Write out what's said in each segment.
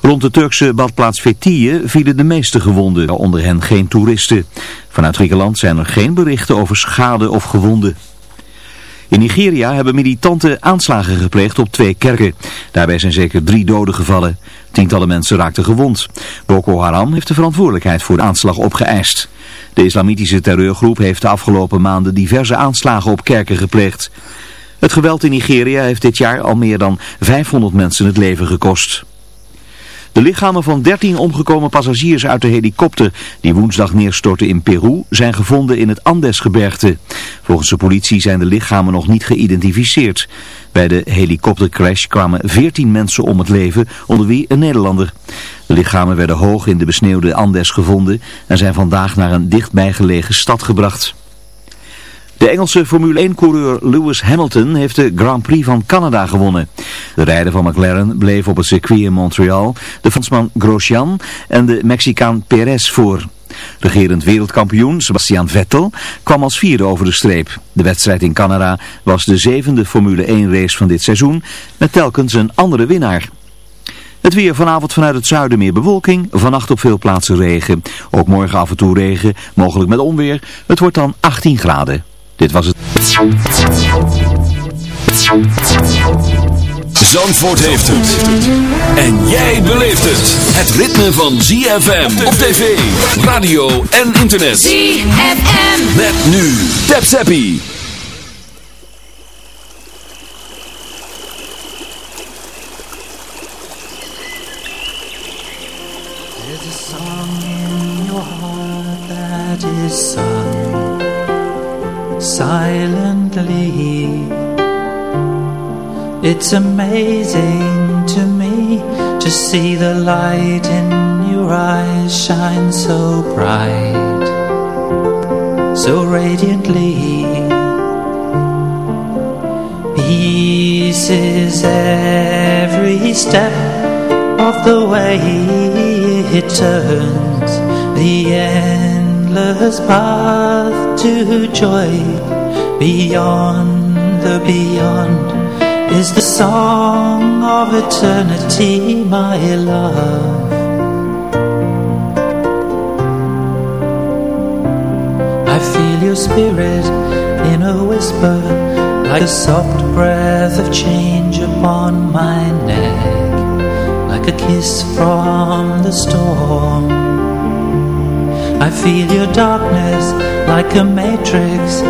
Rond de Turkse badplaats Fethiye vielen de meeste gewonden, onder hen geen toeristen. Vanuit Griekenland zijn er geen berichten over schade of gewonden. In Nigeria hebben militanten aanslagen gepleegd op twee kerken. Daarbij zijn zeker drie doden gevallen. Tientallen mensen raakten gewond. Boko Haram heeft de verantwoordelijkheid voor de aanslag opgeëist. De islamitische terreurgroep heeft de afgelopen maanden diverse aanslagen op kerken gepleegd. Het geweld in Nigeria heeft dit jaar al meer dan 500 mensen het leven gekost. De lichamen van 13 omgekomen passagiers uit de helikopter die woensdag neerstortte in Peru zijn gevonden in het Andesgebergte. Volgens de politie zijn de lichamen nog niet geïdentificeerd. Bij de helikoptercrash kwamen 14 mensen om het leven, onder wie een Nederlander. De lichamen werden hoog in de besneeuwde Andes gevonden en zijn vandaag naar een dichtbijgelegen stad gebracht. De Engelse Formule 1-coureur Lewis Hamilton heeft de Grand Prix van Canada gewonnen. De rijder van McLaren bleef op het circuit in Montreal de Fransman Grosjean en de Mexicaan Perez voor. Regerend wereldkampioen Sebastian Vettel kwam als vierde over de streep. De wedstrijd in Canada was de zevende Formule 1 race van dit seizoen met telkens een andere winnaar. Het weer vanavond vanuit het zuiden meer bewolking, vannacht op veel plaatsen regen. Ook morgen af en toe regen, mogelijk met onweer. Het wordt dan 18 graden. Dit was het. Zandvoort heeft het. En jij beleeft het. Het ritme van ZFM op tv, radio en internet. ZFM. Met nu. Tap Zappie. There's a song in your heart that is sung silently. It's amazing to me to see the light in your eyes shine so bright, so radiantly. Peace is every step of the way it turns the endless path to joy beyond the beyond is the song of eternity, my love. I feel your spirit in a whisper, like a soft breath of change upon my neck, like a kiss from the storm. I feel your darkness like a matrix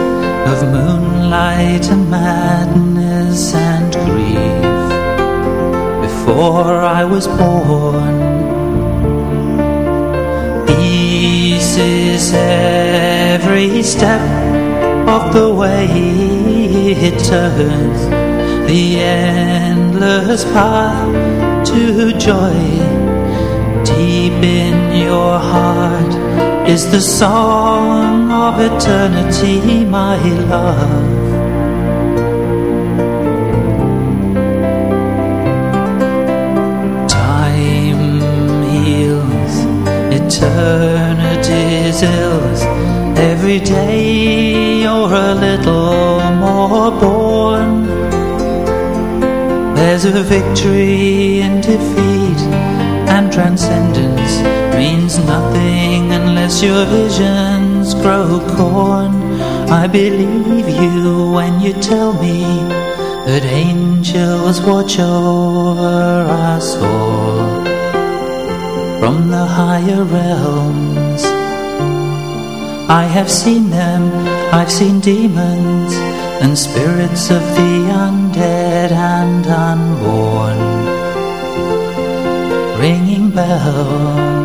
of moonlight and madness and grief before I was born. Peace is every step of the way it turns the endless path to joy deep in your heart is the song of eternity, my love. Time heals eternity's ills. Every day you're a little more born. There's a victory in defeat and transcendence means nothing unless your visions grow corn. I believe you when you tell me that angels watch over us all from the higher realms. I have seen them, I've seen demons and spirits of the undead and unborn ringing bells.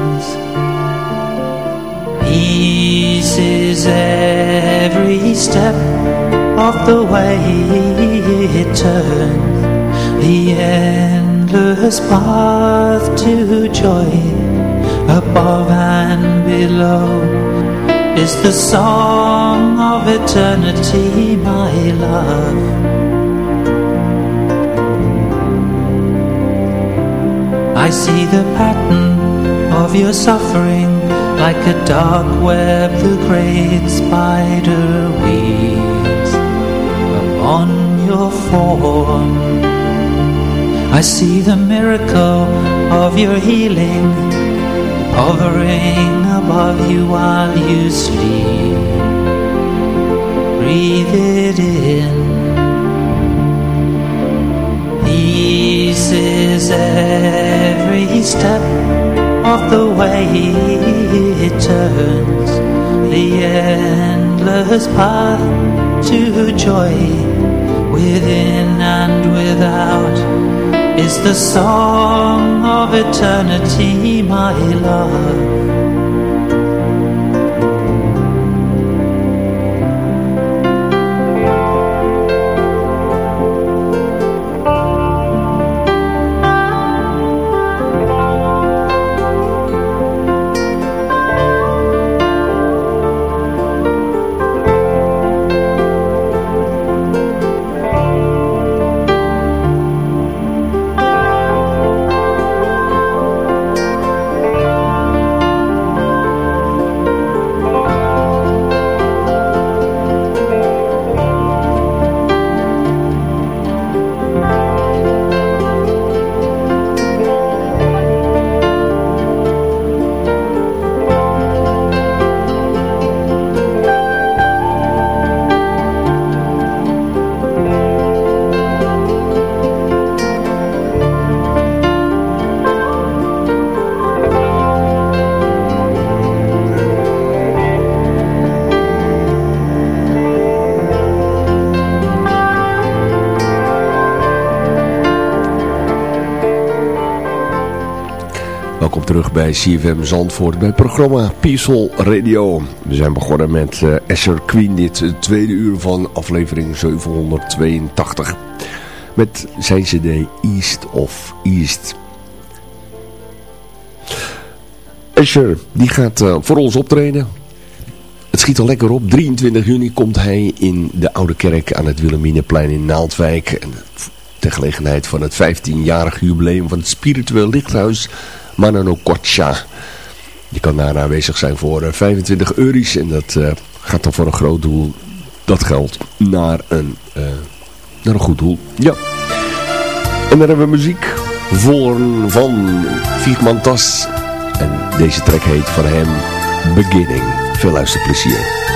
Peace is every step of the way. It turns the endless path to joy. Above and below is the song of eternity, my love. I see the pattern of your suffering like a dark web the great spider weaves upon your form. I see the miracle of your healing hovering above you while you sleep. Breathe it in. Eases every step of the way it turns the endless path to joy within and without is the song of eternity, my love. Bij CFM Zandvoort bij het programma Peaceful Radio. We zijn begonnen met uh, Asher Queen, dit tweede uur van aflevering 782. Met zijn cd East of East. Asher, die gaat uh, voor ons optreden. Het schiet al lekker op. 23 juni komt hij in de Oude Kerk aan het Wilhelminaplein in Naaldwijk. En ter gelegenheid van het 15-jarig jubileum van het Spiritueel Lichthuis Manano Kocha. Je kan daar aanwezig zijn voor 25 eh, euro's en dat uh, gaat dan voor een groot doel. Dat geld naar een, uh, naar een goed doel. Ja. En dan hebben we muziek voor van Viegman Tas. En deze track heet van hem Beginning. Veel luisterplezier.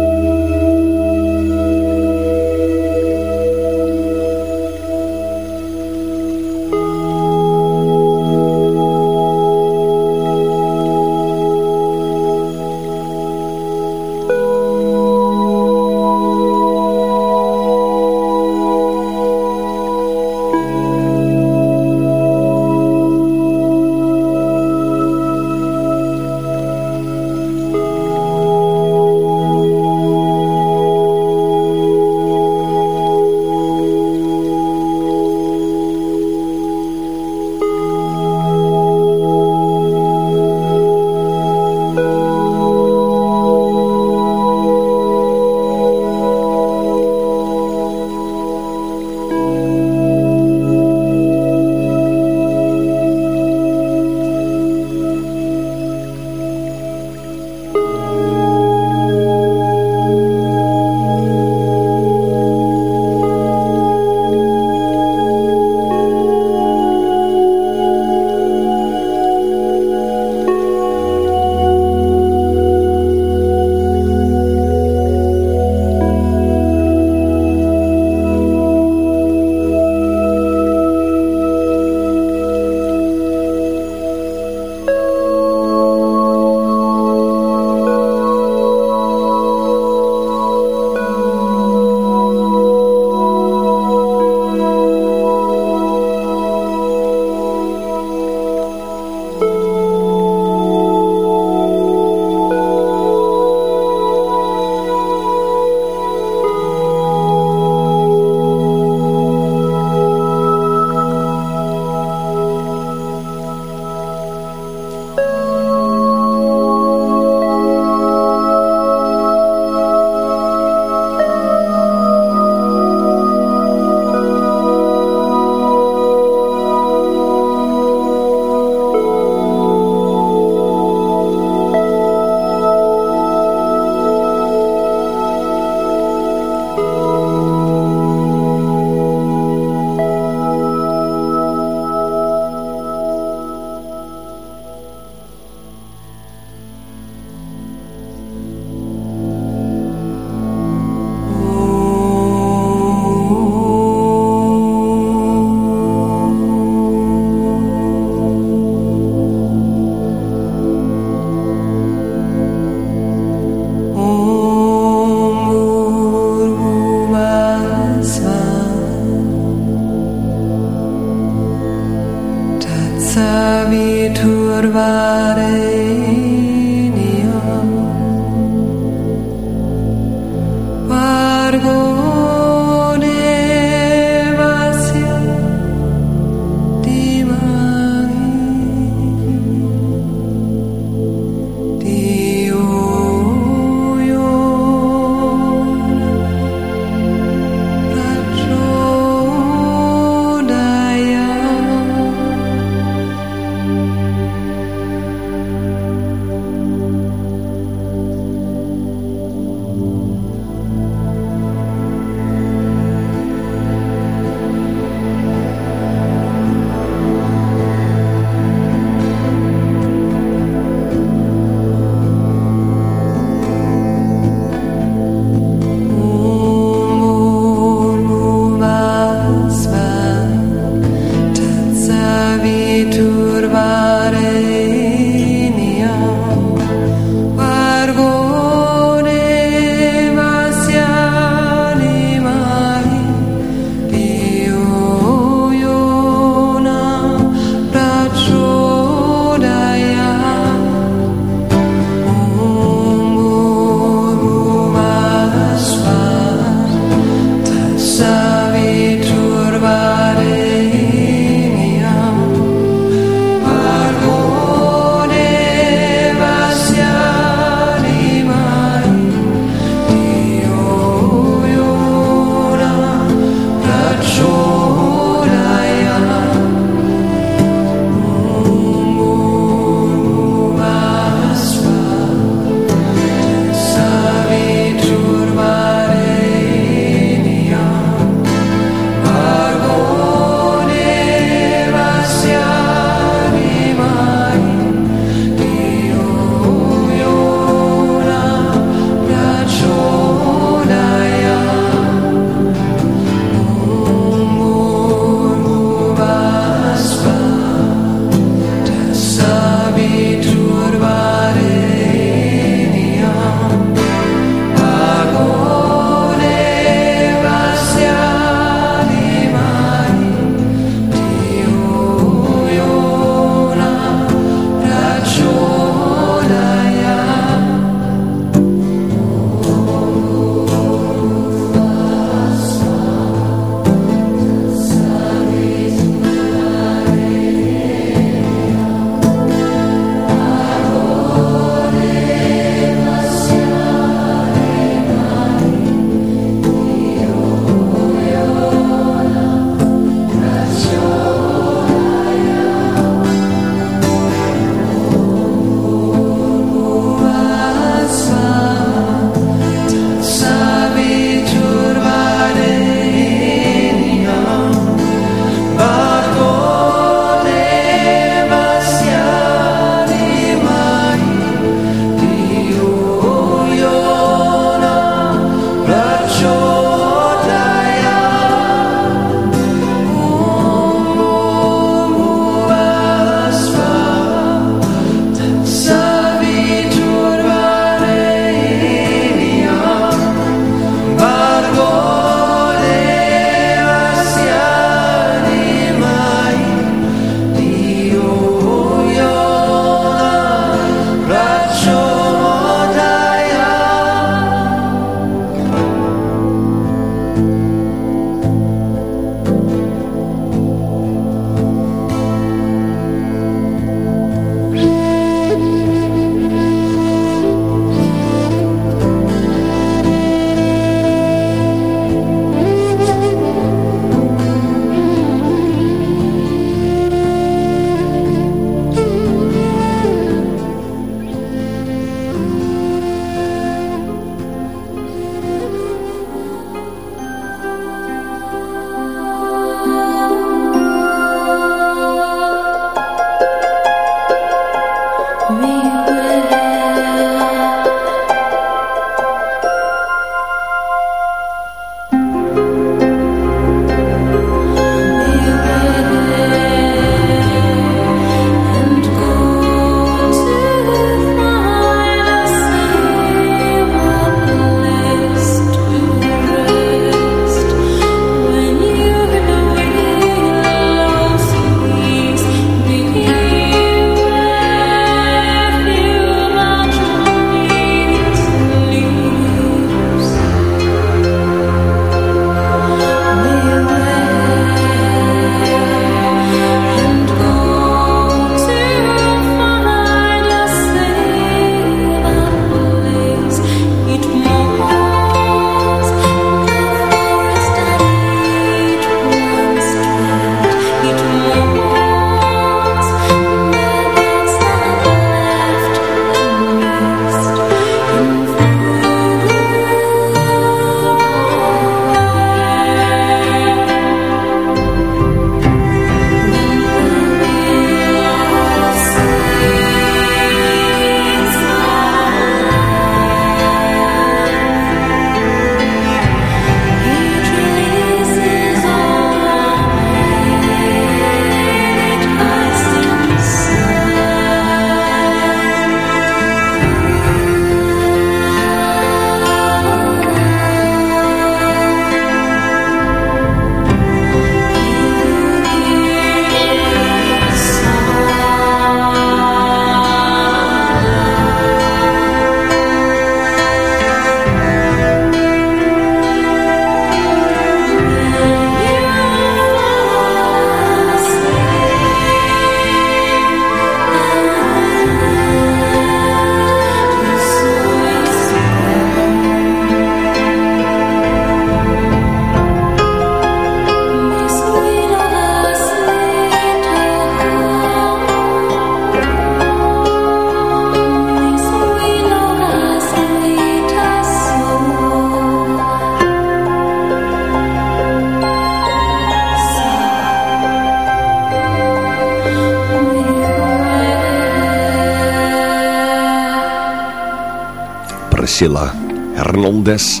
Priscilla Hernandez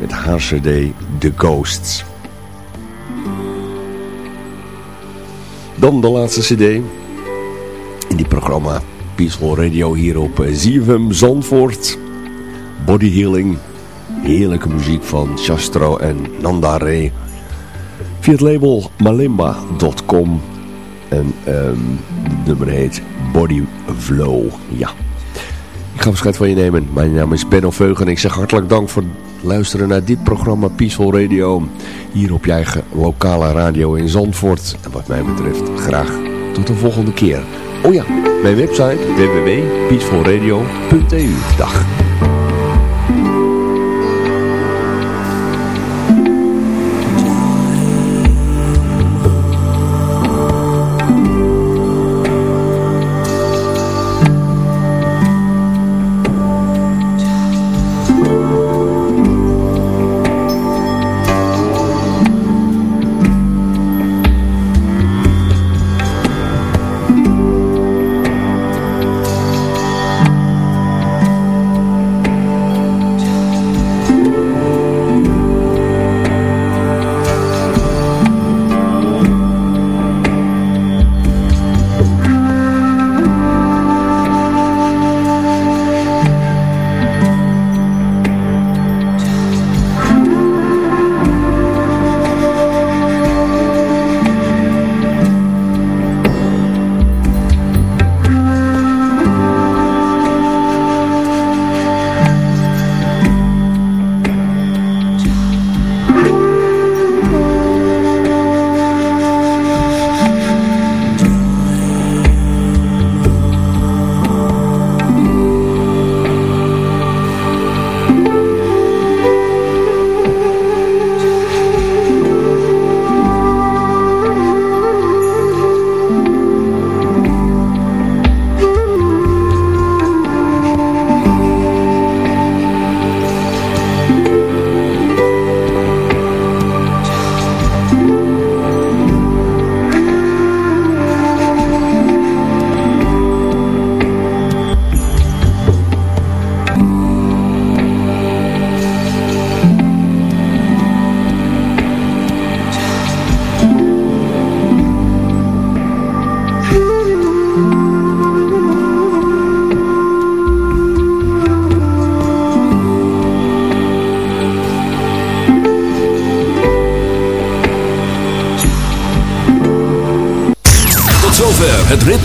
met haar cd The Ghosts. Dan de laatste cd in die programma Peaceful Radio hier op ZFM Zandvoort. Body Healing, heerlijke muziek van Chastro en Nanda Ray. Via het label malimba.com en um, nummer heet Body Flow. Ja. Ga afscheid van je nemen. Mijn naam is Benno Veugen en ik zeg hartelijk dank voor het luisteren naar dit programma Peaceful Radio. Hier op je eigen lokale radio in Zandvoort. En wat mij betreft graag tot de volgende keer. Oh ja, mijn website www.peacefulradio.eu. Dag.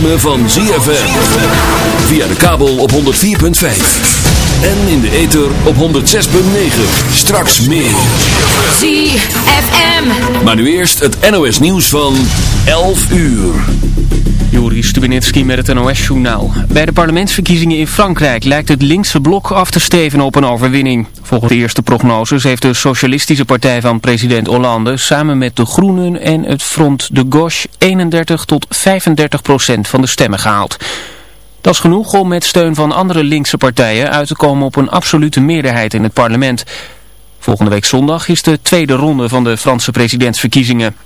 Ritme van ZFM. Via de kabel op 104.5. En in de ether op 106.9. Straks meer. ZFM. Maar nu eerst het NOS nieuws van 11 uur. Joris Stubenitski met het NOS-journaal. Bij de parlementsverkiezingen in Frankrijk lijkt het linkse blok af te steven op een overwinning. Volgens de eerste prognoses heeft de socialistische partij van president Hollande samen met de Groenen en het Front de Gauche 31 tot 35 procent van de stemmen gehaald. Dat is genoeg om met steun van andere linkse partijen uit te komen op een absolute meerderheid in het parlement. Volgende week zondag is de tweede ronde van de Franse presidentsverkiezingen.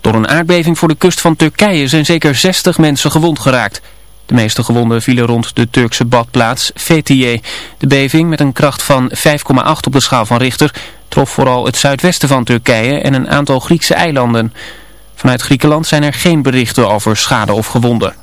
Door een aardbeving voor de kust van Turkije zijn zeker 60 mensen gewond geraakt. De meeste gewonden vielen rond de Turkse badplaats Fethiye. De beving met een kracht van 5,8 op de schaal van Richter trof vooral het zuidwesten van Turkije en een aantal Griekse eilanden. Vanuit Griekenland zijn er geen berichten over schade of gewonden.